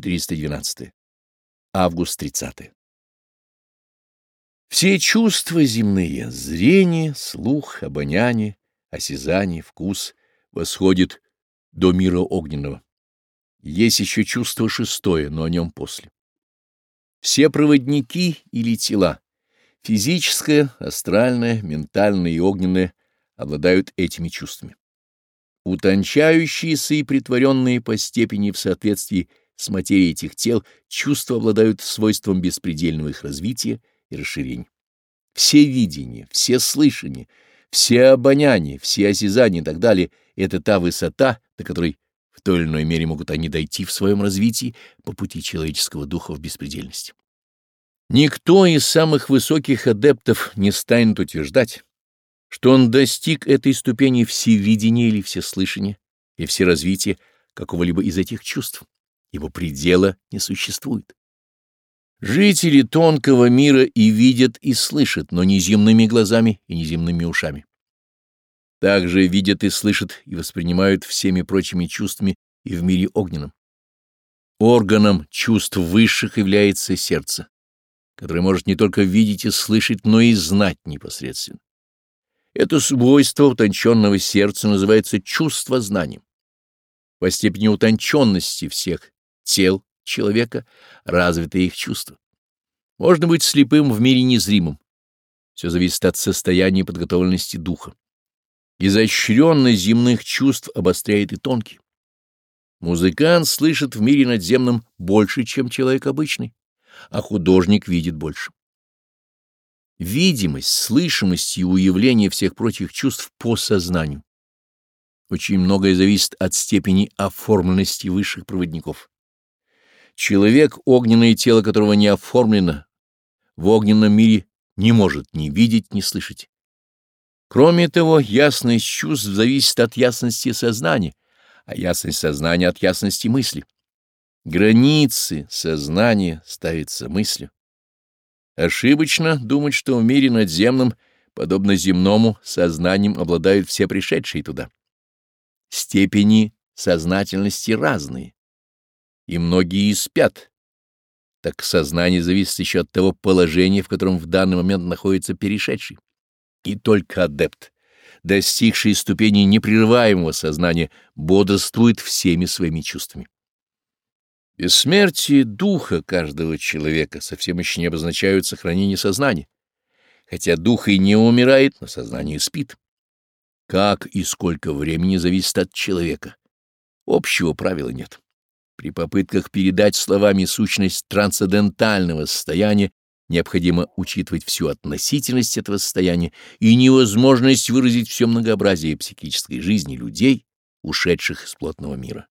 412. Август 30. Все чувства земные — зрение, слух, обоняние, осязание, вкус — восходит до мира огненного. Есть еще чувство шестое, но о нем после. Все проводники или тела — физическое, астральное, ментальное и огненное — обладают этими чувствами утончающиеся и притворенные по степени в соответствии с материи этих тел чувства обладают свойством беспредельного их развития и расширения. Все видения, все слышания, все обоняния, все осязания и так далее — это та высота, до которой в той или иной мере могут они дойти в своем развитии по пути человеческого духа в беспредельность. Никто из самых высоких адептов не станет утверждать, что он достиг этой ступени всевидения или всеслышания и всеразвития какого-либо из этих чувств его предела не существует. Жители тонкого мира и видят, и слышат, но не земными глазами и не земными ушами. Также видят и слышат, и воспринимают всеми прочими чувствами и в мире огненном. Органом чувств высших является сердце, которое может не только видеть и слышать, но и знать непосредственно. Это свойство утонченного сердца называется чувство знанием. По степени утонченности всех тел человека, развито их чувства. Можно быть слепым в мире незримом. Все зависит от состояния подготовленности духа. Изощренность земных чувств обостряет и тонкие. Музыкант слышит в мире надземном больше, чем человек обычный, а художник видит больше. Видимость, слышимость и уявление всех прочих чувств по сознанию. Очень многое зависит от степени оформленности высших проводников. Человек, огненное тело которого не оформлено, в огненном мире не может ни видеть, ни слышать. Кроме того, ясность чувств зависит от ясности сознания, а ясность сознания от ясности мысли. Границы сознания ставятся мыслью. Ошибочно думать, что в мире надземном, подобно земному, сознанием обладают все пришедшие туда. Степени сознательности разные и многие спят, так сознание зависит еще от того положения, в котором в данный момент находится перешедший. И только адепт, достигший ступени непрерываемого сознания, бодрствует всеми своими чувствами. Бессмертие духа каждого человека совсем еще не обозначают сохранение сознания. Хотя дух и не умирает, но сознание спит. Как и сколько времени зависит от человека. Общего правила нет. При попытках передать словами сущность трансцендентального состояния необходимо учитывать всю относительность этого состояния и невозможность выразить все многообразие психической жизни людей, ушедших из плотного мира.